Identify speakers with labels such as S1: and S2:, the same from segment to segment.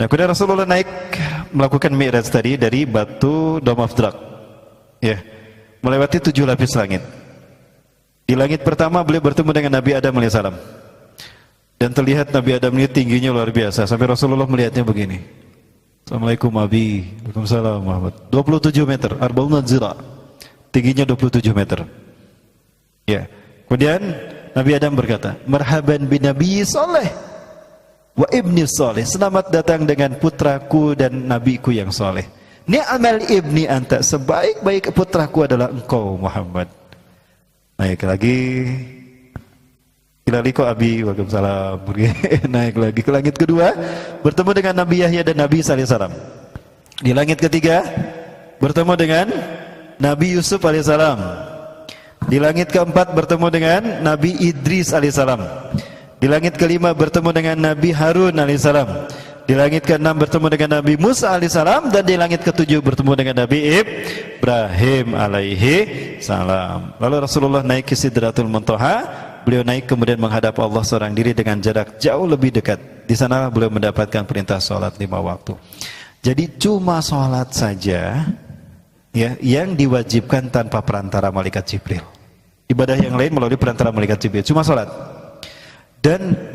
S1: Nah, kemudian Rasulullah naik melakukan mi'raj tadi dari batu Dome of Drak. Ya. Melewati tujuh lapis langit. Di langit pertama beliau bertemu dengan Nabi Adam alaihissalam. Dan terlihat Nabi Adam ini tingginya luar biasa sampai Rasulullah melihatnya begini. Assalamualaikum Abi. Waalaikumsalam Muhammad. 27 meter, arba'una zira. Tingginya 27 meter. Ya. Kemudian Nabi Adam berkata, "Marhaban bin Nabi saleh." Wa ibni soleh. Selamat datang dengan putraku dan nabiku yang soleh. Ni'amal ibni anta. Sebaik-baik putraku adalah engkau Muhammad. Naik lagi. Ilaliko Abi? Waalaikumsalam. Naik lagi ke langit kedua. Bertemu dengan Nabi Yahya dan Nabi Sallallahu Di langit ketiga Bertemu dengan Nabi Yusuf Alaihissalam. Di langit keempat bertemu dengan Nabi Idris Alaihissalam di langit kelima bertemu dengan Nabi Harun alaihissalam. Di langit keenam bertemu dengan Nabi Musa alaihissalam dan di langit ketujuh bertemu dengan Nabi Ibrahim alaihi salam. Lalu Rasulullah naik ke Sidratul Muntaha, beliau naik kemudian menghadap Allah seorang diri dengan jarak jauh lebih dekat. Di sana beliau mendapatkan perintah sholat lima waktu. Jadi cuma sholat saja ya yang diwajibkan tanpa perantara malaikat Jibril. Ibadah yang lain melalui perantara malaikat Jibril. Cuma sholat dan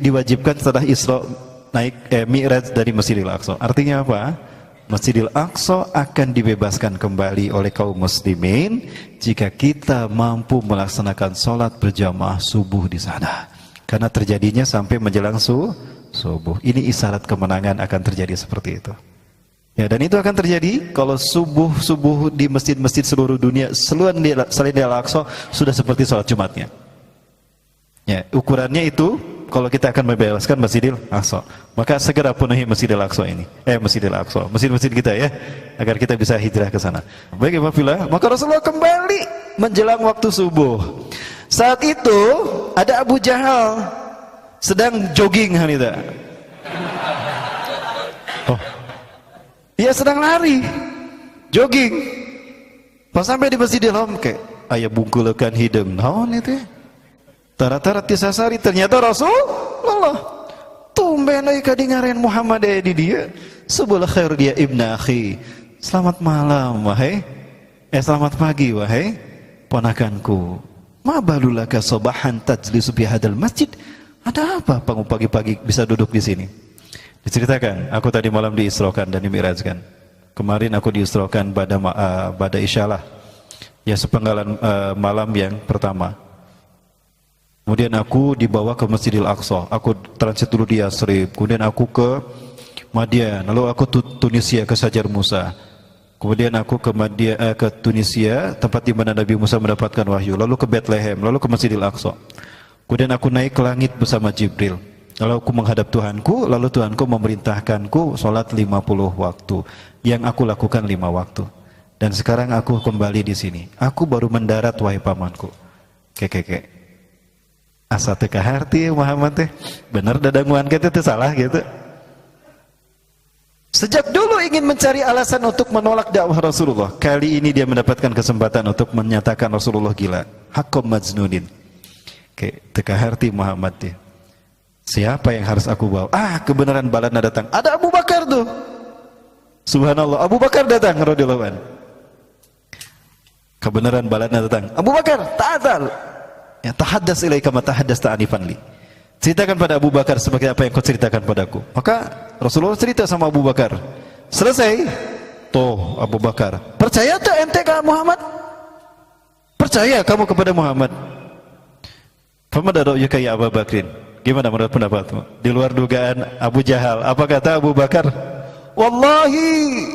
S1: diwajibkan setelah Isra naik eh, Mi'raj dari Masjidil Aqsa. Artinya apa? Masjidil Aqsa akan dibebaskan kembali oleh kaum muslimin jika kita mampu melaksanakan sholat berjamaah subuh di sana. Karena terjadinya sampai menjelang su subuh. Ini isyarat kemenangan akan terjadi seperti itu. Ya, dan itu akan terjadi kalau subuh-subuh di masjid-masjid seluruh dunia selain di, selain di Al-Aqsa sudah seperti sholat Jumatnya. Ya, ukurannya itu kalau kita akan membebaskan Masjidil Aqsa, maka segera penuhi Masjidil Aqsa ini. Eh, Masjidil Aqsa, masjid-masjid kita ya, agar kita bisa hijrah ke sana. Baik, maka Rasulullah kembali menjelang waktu subuh. Saat itu ada Abu Jahal sedang jogging Hanida. Oh. Ia sedang lari, jogging. Pas sampai di Masjidil Haram kayak ayah bungkulakan hidung. Naon itu ya? Tara-tara tisasari ternyata Rasulullah. Tumben ai kadingaren Muhammad di dia. Sebelah khair dia ibnu akhi. Selamat malam wahai. Eh selamat pagi wahai ponakanku. Ma balulaka sabahan tajlisu fi hadal masjid? Ada apa kamu pagi-pagi bisa duduk di sini? Diceritakan, aku tadi malam diisrokan dan dimirajkan. Kemarin aku diisrokan pada uh, pada isyalah. Ya sepenggalan uh, malam yang pertama. Kemudian aku dibawa ke Masjidil Aqsa. Aku transit dulu di Yasrib. Kemudian aku ke Madian. Lalu aku ke Tunisia ke Sajar Musa. Kemudian aku ke Madian, eh, ke Tunisia, tempat di mana Nabi Musa mendapatkan wahyu. Lalu ke Bethlehem, lalu ke Masjidil Aqsa. Kemudian aku naik ke langit bersama Jibril. Lalu aku menghadap Tuhanku, lalu Tuhanku memerintahkanku sholat 50 waktu. Yang aku lakukan lima waktu. Dan sekarang aku kembali di sini. Aku baru mendarat wahai pamanku. Kekeke asa teka harti Muhammad teh bener dadanguan kita itu salah gitu Sejak dulu ingin mencari alasan untuk menolak dakwah Rasulullah. Kali ini dia mendapatkan kesempatan untuk menyatakan Rasulullah gila. Hakom majnunin. Oke, teka harti Muhammad teh Siapa yang harus aku bawa? Ah, kebenaran balana datang. Ada Abu Bakar tuh. Subhanallah, Abu Bakar datang radhiyallahu an. Kebenaran balana datang. Abu Bakar, ta'al. Ya, tahaddas ilaika ma tahaddas ta'anifan li. Ceritakan pada Abu Bakar sebagai apa yang kau ceritakan padaku. Maka Rasulullah cerita sama Abu Bakar. Selesai. Tuh Abu Bakar. Percaya tak ente ke Muhammad? Percaya kamu kepada Muhammad? Famada ra'yuka ya Abu Bakrin? Gimana menurut pendapatmu? Di luar dugaan Abu Jahal. Apa kata Abu Bakar? Wallahi,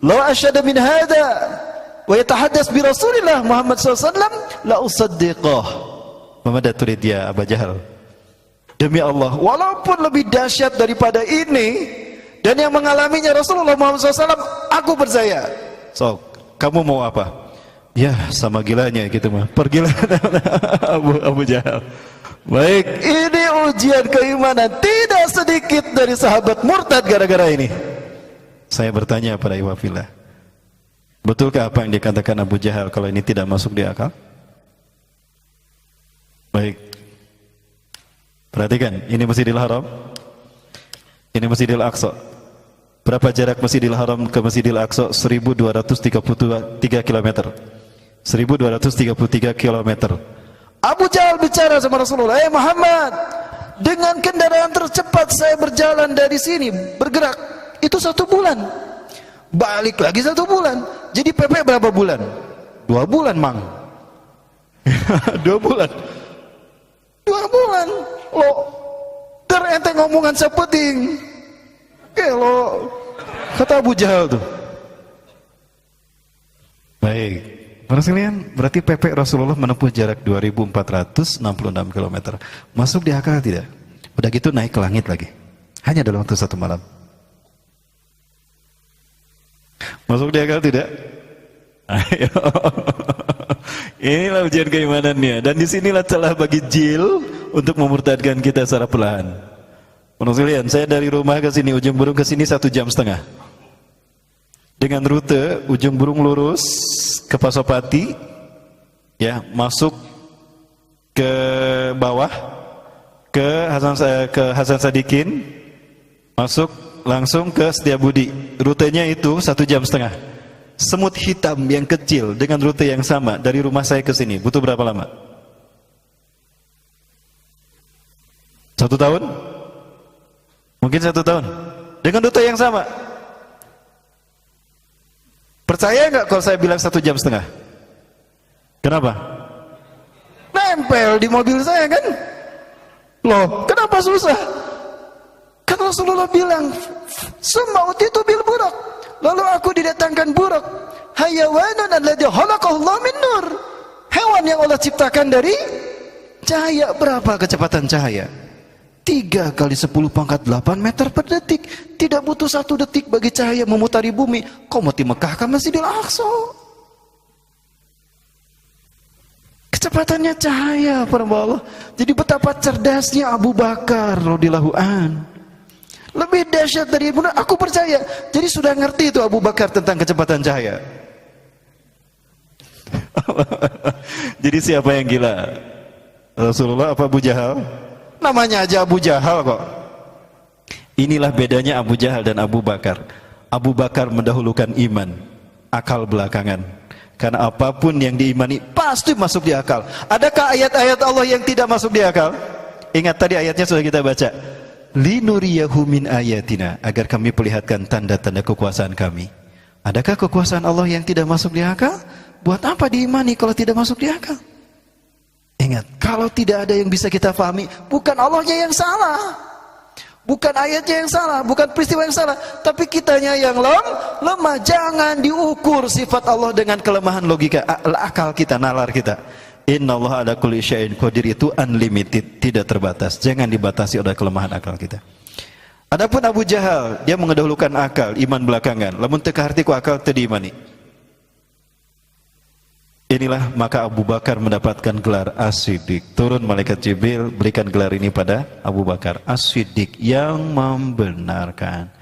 S1: law asyada min hada wa yatahaddas bi Rasulillah Muhammad SAW la usaddiqah. Turid dia Abu Jahal. Demi Allah, walaupun lebih dahsyat daripada ini dan yang mengalaminya Rasulullah Muhammad SAW, aku percaya. So, kamu mau apa? Ya, sama gilanya gitu mah. Pergilah Abu Abu Jahal. Baik, ini ujian keimanan tidak sedikit dari sahabat murtad gara-gara ini. Saya bertanya pada Ibu Filah. Betulkah apa yang dikatakan Abu Jahal kalau ini tidak masuk di akal? Baik. Perhatikan, ini Masjidil Haram. Ini Masjidil Aqsa. Berapa jarak Masjidil Haram ke Masjidil Aqsa? 1233 km. 1233 km. Abu Jahal bicara sama Rasulullah, "Eh Muhammad, dengan kendaraan tercepat saya berjalan dari sini bergerak itu satu bulan. Balik lagi satu bulan. Jadi PP berapa bulan? Dua bulan, Mang. Dua bulan. Dua bulan. Lo terenteng ngomongan sepeting. Oke lo kata Abu Jahal tuh. Baik. Para sekalian, berarti PP Rasulullah menempuh jarak 2466 km. Masuk di akal tidak? Udah gitu naik ke langit lagi. Hanya dalam waktu satu malam. Masuk di akal tidak? Ayo. Inilah ujian keimanannya. Dan di sinilah celah bagi jil untuk memurtadkan kita secara perlahan. Menurut sekalian, saya dari rumah ke sini, ujung burung ke sini satu jam setengah dengan rute ujung burung lurus ke Pasopati ya masuk ke bawah ke Hasan ke Hasan Sadikin masuk langsung ke Setiabudi rutenya itu satu jam setengah semut hitam yang kecil dengan rute yang sama dari rumah saya ke sini butuh berapa lama satu tahun mungkin satu tahun dengan rute yang sama Percaya nggak kalau saya bilang satu jam setengah? Kenapa? Nempel di mobil saya kan? Loh, kenapa susah? Rasulullah bilang, Semua itu bil burak. Lalu aku didatangkan burak. Hayawanun alladhi Allah min nur. Hewan yang Allah ciptakan dari cahaya. Berapa kecepatan cahaya? Tiga kali sepuluh pangkat delapan meter per detik. Tidak butuh satu detik bagi cahaya memutari bumi. Kau mau di Mekah kan masih di Aqsa. Kecepatannya cahaya para Allah. Jadi betapa cerdasnya Abu Bakar radhiyallahu an. Lebih dahsyat dari Ibu aku percaya. Jadi sudah ngerti itu Abu Bakar tentang kecepatan cahaya. Jadi siapa yang gila? Rasulullah apa Abu Jahal? Namanya aja Abu Jahal kok. Inilah bedanya Abu Jahal dan Abu Bakar. Abu Bakar mendahulukan iman, akal belakangan. Karena apa pun yang diimani pasti masuk di akal. Adakah ayat-ayat Allah yang tidak masuk di akal? Ingat tadi ayatnya sudah kita baca. Linuriyahu min ayatina agar kami perlihatkan tanda-tanda kekuasaan kami. Adakah kekuasaan Allah yang tidak masuk di akal? Buat apa diimani kalau tidak masuk di akal? Ingat, kalau tidak ada yang bisa kita pahami, bukan Allahnya yang salah. Bukan ayatnya yang salah, bukan peristiwa yang salah, tapi kitanya yang lem, lemah. Jangan diukur sifat Allah dengan kelemahan logika, akal kita, nalar kita. Inna Allah ada kulli syai'in qadir itu unlimited, tidak terbatas. Jangan dibatasi oleh kelemahan akal kita. Adapun Abu Jahal, dia mengedahulukan akal, iman belakangan. Lamun teka hartiku akal tadi imani. Inilah maka Abu Bakar mendapatkan gelar As-Siddiq. Turun malaikat Jibril berikan gelar ini pada Abu Bakar As-Siddiq yang membenarkan.